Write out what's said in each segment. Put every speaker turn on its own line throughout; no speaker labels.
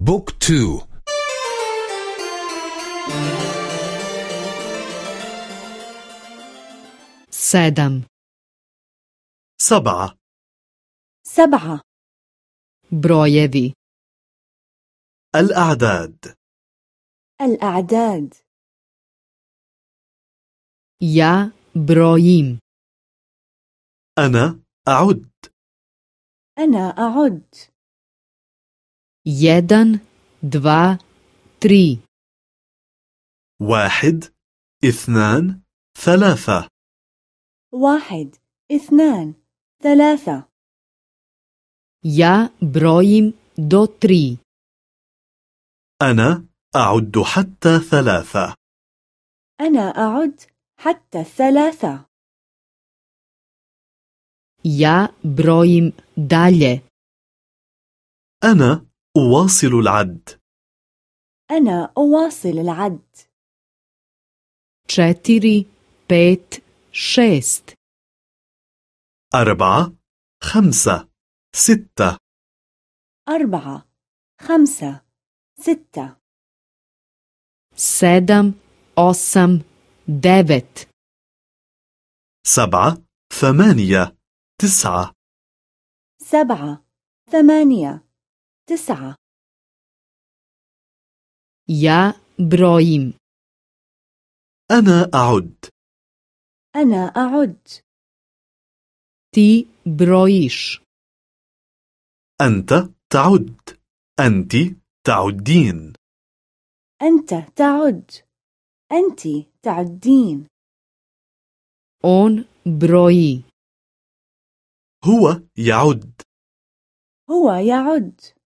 بوك تو.
sedam,
سبعة.
سبعة.
brojevi,
الأعداد.
الأعداد.
ja brojim,
أنا أعد.
أنا أعد.
Jedan, dva, tri,
واحد اثنان ثلاثة.
واحد اثنان ثلاثة.
Ja brojim do tri,
أنا أعد حتى ثلاثة.
أنا أعد حتى الثلاثة
ja brojim dalje,
أنا أواصل العد.
أنا أواصل العد.
četiri, pet, šest,
أربعة خمسة ستة.
أربعة خمسة ستة.
sedam, osam, devet,
سبعة ثمانية تسعة.
سبعة ثمانية. تسعة.
ja brojim,
أنا أعد.
أنا أعد.
ti brojiš,
أنت تعد. أنت تعدين.
أنت تعد. أنت تعدين.
on broji,
هو يعد.
هو يعد.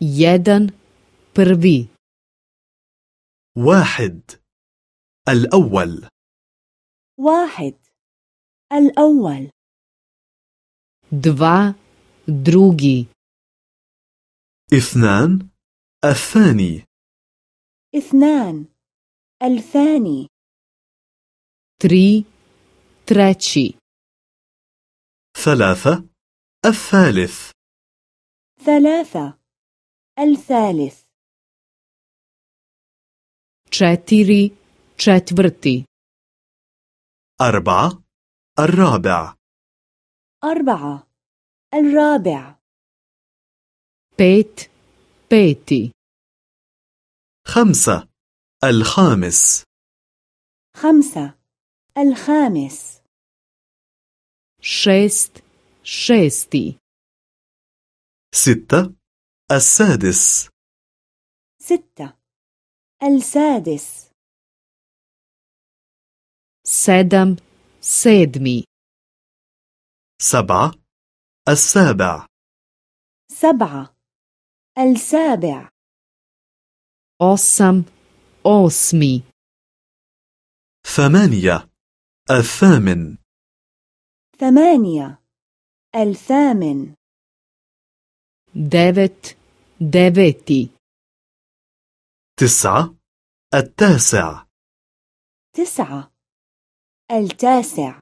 Jedan, prvi,
واحد. الأول.
واحد. الأول.
dva, drugi,
اثنان. الثاني.
اثنان. الثاني.
tri, treći,
ثلاثة. الثالث.
ثلاثة. الثالث.
Četiri, četvrti,
أربعة الرابع.
أربعة. الرابع.
Pet, peti,
خمسة الخامس.
خمسة. الخامس.
Šest, šesti,
ستة السادس.
ستة. السادس.
sedam, sedmi,
سبعة. السابع.
سبعة. السابع.
osam, osmi,
ثمانية. الثامن.
ثمانية. الثامن.
devet, deveti,
تسعة التاسع.
تسعة. التاسع.